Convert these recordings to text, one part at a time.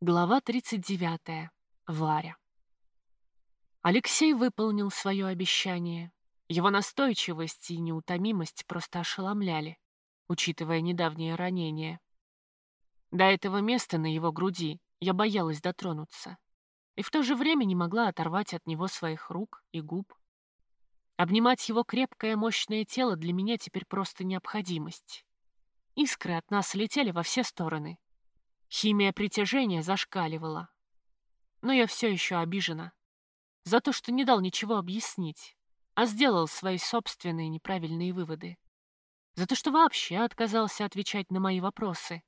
Глава 39. Варя. Алексей выполнил свое обещание. Его настойчивость и неутомимость просто ошеломляли, учитывая недавнее ранение. До этого места на его груди я боялась дотронуться, и в то же время не могла оторвать от него своих рук и губ. Обнимать его крепкое, мощное тело для меня теперь просто необходимость. Искры от нас летели во все стороны. Химия притяжения зашкаливала. Но я все еще обижена. За то, что не дал ничего объяснить, а сделал свои собственные неправильные выводы. За то, что вообще отказался отвечать на мои вопросы.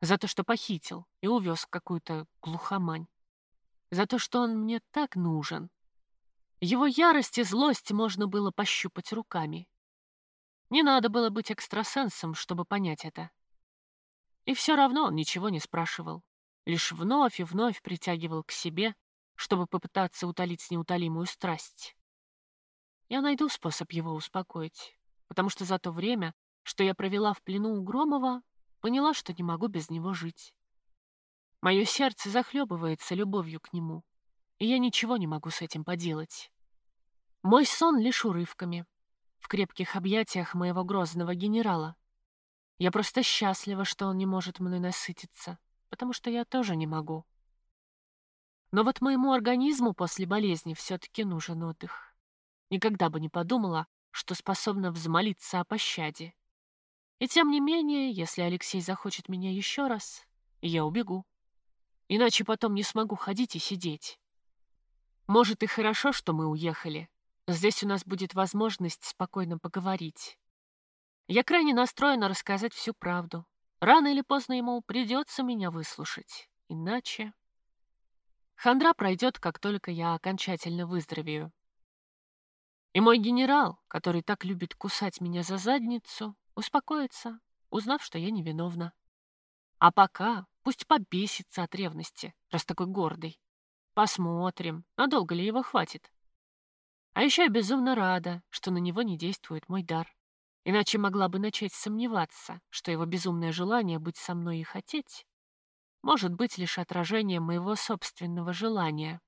За то, что похитил и увез какую-то глухомань. За то, что он мне так нужен. Его ярость и злость можно было пощупать руками. Не надо было быть экстрасенсом, чтобы понять это. И все равно он ничего не спрашивал. Лишь вновь и вновь притягивал к себе, чтобы попытаться утолить неутолимую страсть. Я найду способ его успокоить, потому что за то время, что я провела в плену у Громова, поняла, что не могу без него жить. Мое сердце захлебывается любовью к нему, и я ничего не могу с этим поделать. Мой сон лишь урывками, в крепких объятиях моего грозного генерала, я просто счастлива, что он не может мной насытиться, потому что я тоже не могу. Но вот моему организму после болезни все-таки нужен отдых. Никогда бы не подумала, что способна взмолиться о пощаде. И тем не менее, если Алексей захочет меня еще раз, я убегу. Иначе потом не смогу ходить и сидеть. Может, и хорошо, что мы уехали. Здесь у нас будет возможность спокойно поговорить. Я крайне настроена рассказать всю правду. Рано или поздно ему придется меня выслушать. Иначе... Хандра пройдет, как только я окончательно выздоровею. И мой генерал, который так любит кусать меня за задницу, успокоится, узнав, что я невиновна. А пока пусть побесится от ревности, раз такой гордый. Посмотрим, надолго ли его хватит. А еще я безумно рада, что на него не действует мой дар. Иначе могла бы начать сомневаться, что его безумное желание быть со мной и хотеть может быть лишь отражением моего собственного желания.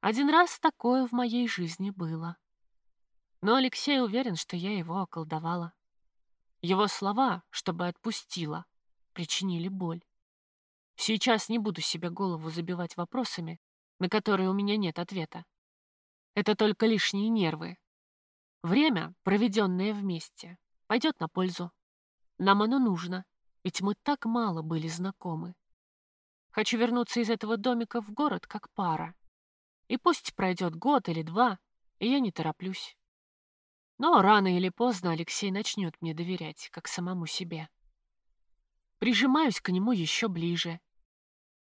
Один раз такое в моей жизни было. Но Алексей уверен, что я его околдовала. Его слова, чтобы отпустила, причинили боль. Сейчас не буду себе голову забивать вопросами, на которые у меня нет ответа. Это только лишние нервы, Время, проведенное вместе, пойдет на пользу. Нам оно нужно, ведь мы так мало были знакомы. Хочу вернуться из этого домика в город как пара. И пусть пройдет год или два, и я не тороплюсь. Но рано или поздно Алексей начнет мне доверять, как самому себе. Прижимаюсь к нему еще ближе,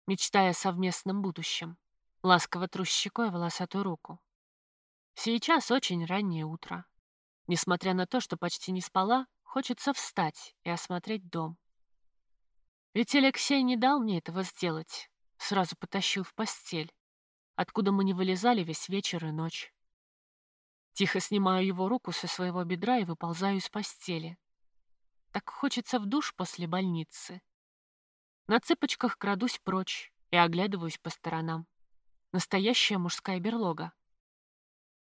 мечтая о совместном будущем, ласково тру щекой волосатую руку. Сейчас очень раннее утро. Несмотря на то, что почти не спала, хочется встать и осмотреть дом. Ведь Алексей не дал мне этого сделать, сразу потащил в постель, откуда мы не вылезали весь вечер и ночь. Тихо снимаю его руку со своего бедра и выползаю из постели. Так хочется в душ после больницы. На цыпочках крадусь прочь и оглядываюсь по сторонам. Настоящая мужская берлога.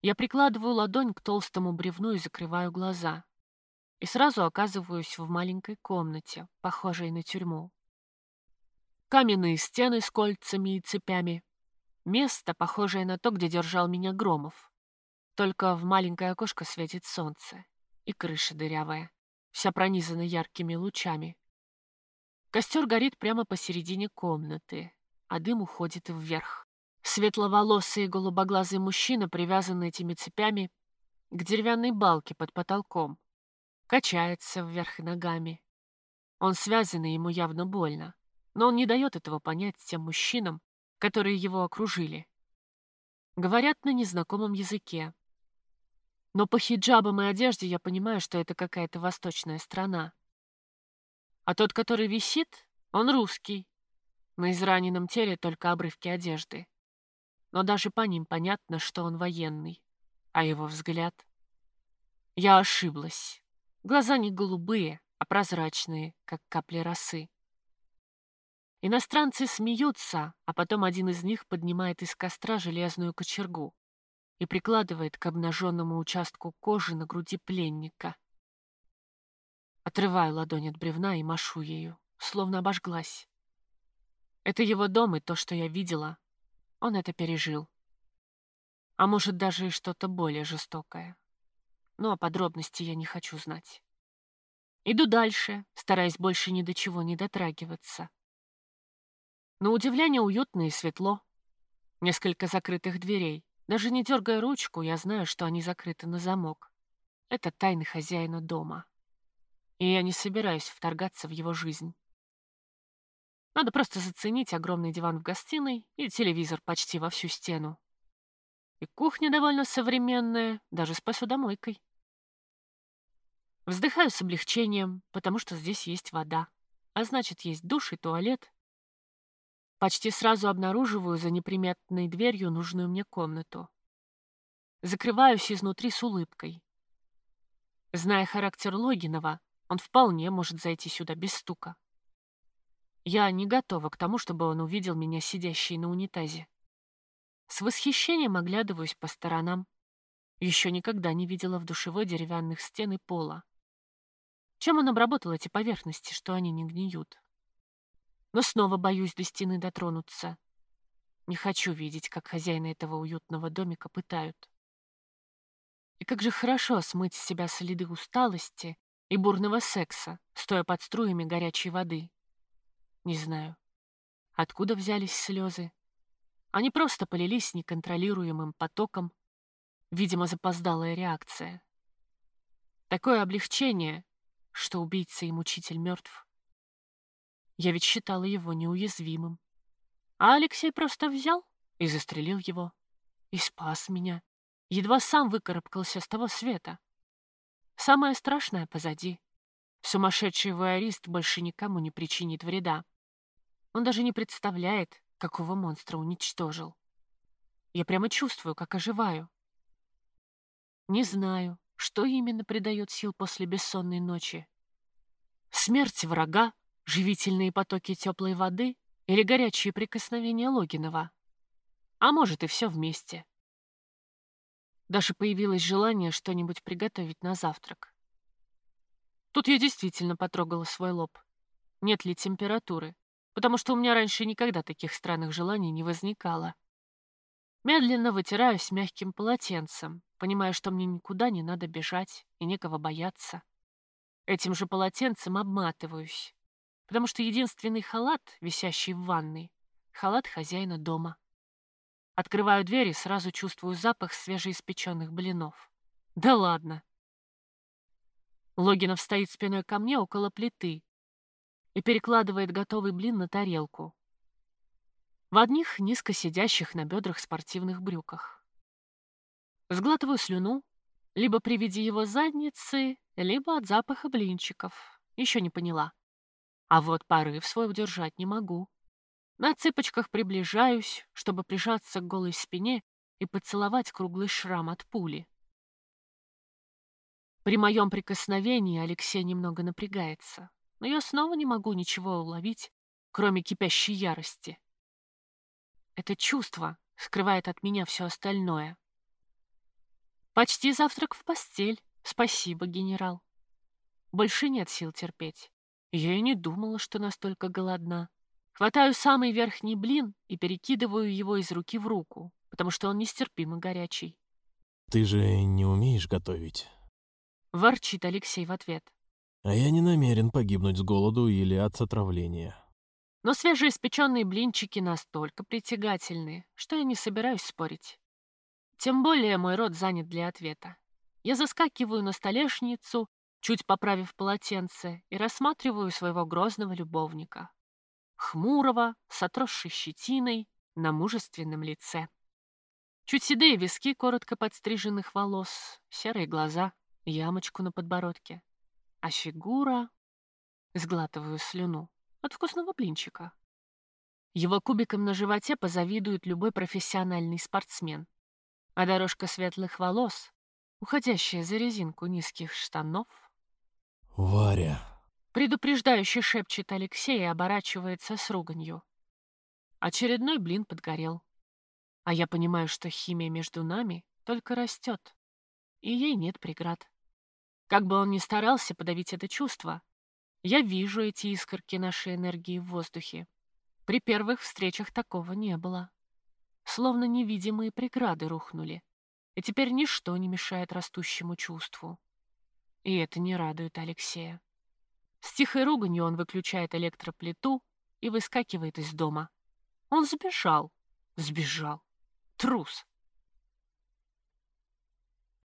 Я прикладываю ладонь к толстому бревну и закрываю глаза. И сразу оказываюсь в маленькой комнате, похожей на тюрьму. Каменные стены с кольцами и цепями. Место, похожее на то, где держал меня Громов. Только в маленькое окошко светит солнце. И крыша дырявая, вся пронизана яркими лучами. Костер горит прямо посередине комнаты, а дым уходит вверх. Светловолосый и голубоглазый мужчина привязан этими цепями к деревянной балке под потолком. Качается вверх ногами. Он связан, и ему явно больно. Но он не дает этого понять тем мужчинам, которые его окружили. Говорят на незнакомом языке. Но по хиджабам и одежде я понимаю, что это какая-то восточная страна. А тот, который висит, он русский. На израненном теле только обрывки одежды но даже по ним понятно, что он военный. А его взгляд... Я ошиблась. Глаза не голубые, а прозрачные, как капли росы. Иностранцы смеются, а потом один из них поднимает из костра железную кочергу и прикладывает к обнаженному участку кожи на груди пленника. Отрываю ладонь от бревна и машу ею, словно обожглась. Это его дом и то, что я видела. Он это пережил. А может, даже и что-то более жестокое. Но о подробности я не хочу знать. Иду дальше, стараясь больше ни до чего не дотрагиваться. На удивление уютно и светло. Несколько закрытых дверей. Даже не дергая ручку, я знаю, что они закрыты на замок. Это тайны хозяина дома. И я не собираюсь вторгаться в его жизнь. Надо просто заценить огромный диван в гостиной и телевизор почти во всю стену. И кухня довольно современная, даже с посудомойкой. Вздыхаю с облегчением, потому что здесь есть вода, а значит, есть душ и туалет. Почти сразу обнаруживаю за неприметной дверью нужную мне комнату. Закрываюсь изнутри с улыбкой. Зная характер Логинова, он вполне может зайти сюда без стука. Я не готова к тому, чтобы он увидел меня сидящей на унитазе. С восхищением оглядываюсь по сторонам. Еще никогда не видела в душевой деревянных стен и пола. Чем он обработал эти поверхности, что они не гниют? Но снова боюсь до стены дотронуться. Не хочу видеть, как хозяина этого уютного домика пытают. И как же хорошо смыть с себя следы усталости и бурного секса, стоя под струями горячей воды. Не знаю, откуда взялись слезы. Они просто полились неконтролируемым потоком, видимо, запоздалая реакция. Такое облегчение, что убийца и мучитель мертв. Я ведь считала его неуязвимым. А Алексей просто взял и застрелил его. И спас меня. Едва сам выкарабкался с того света. Самое страшное позади. Сумасшедший вуарист больше никому не причинит вреда. Он даже не представляет, какого монстра уничтожил. Я прямо чувствую, как оживаю. Не знаю, что именно придает сил после бессонной ночи. Смерть врага, живительные потоки теплой воды или горячие прикосновения Логинова. А может и все вместе. Даже появилось желание что-нибудь приготовить на завтрак. Тут я действительно потрогала свой лоб. Нет ли температуры? Потому что у меня раньше никогда таких странных желаний не возникало. Медленно вытираюсь мягким полотенцем, понимая, что мне никуда не надо бежать и некого бояться. Этим же полотенцем обматываюсь, потому что единственный халат, висящий в ванной, халат хозяина дома. Открываю дверь и сразу чувствую запах свежеиспеченных блинов. Да ладно. Логинов стоит спиной ко мне около плиты, и перекладывает готовый блин на тарелку. В одних низко сидящих на бедрах спортивных брюках. Сглатываю слюну, либо при виде его задницы, либо от запаха блинчиков. Еще не поняла. А вот порыв свой удержать не могу. На цыпочках приближаюсь, чтобы прижаться к голой спине и поцеловать круглый шрам от пули. При моем прикосновении Алексей немного напрягается но я снова не могу ничего уловить, кроме кипящей ярости. Это чувство скрывает от меня все остальное. Почти завтрак в постель. Спасибо, генерал. Больше нет сил терпеть. Я и не думала, что настолько голодна. Хватаю самый верхний блин и перекидываю его из руки в руку, потому что он нестерпимо горячий. «Ты же не умеешь готовить?» Ворчит Алексей в ответ. А я не намерен погибнуть с голоду или от отравления. Но свежеиспеченные блинчики настолько притягательны, что я не собираюсь спорить. Тем более мой рот занят для ответа. Я заскакиваю на столешницу, чуть поправив полотенце, и рассматриваю своего грозного любовника. Хмурого, с отросшей щетиной, на мужественном лице. Чуть седые виски коротко подстриженных волос, серые глаза, ямочку на подбородке. А фигура... Сглатываю слюну от вкусного блинчика. Его кубиком на животе позавидует любой профессиональный спортсмен. А дорожка светлых волос, уходящая за резинку низких штанов... «Варя...» Предупреждающе шепчет Алексей и оборачивается с руганью. Очередной блин подгорел. А я понимаю, что химия между нами только растет, и ей нет преград. Как бы он ни старался подавить это чувство, я вижу эти искорки нашей энергии в воздухе. При первых встречах такого не было. Словно невидимые преграды рухнули, и теперь ничто не мешает растущему чувству. И это не радует Алексея. С тихой руганью он выключает электроплиту и выскакивает из дома. Он сбежал. Сбежал. Трус.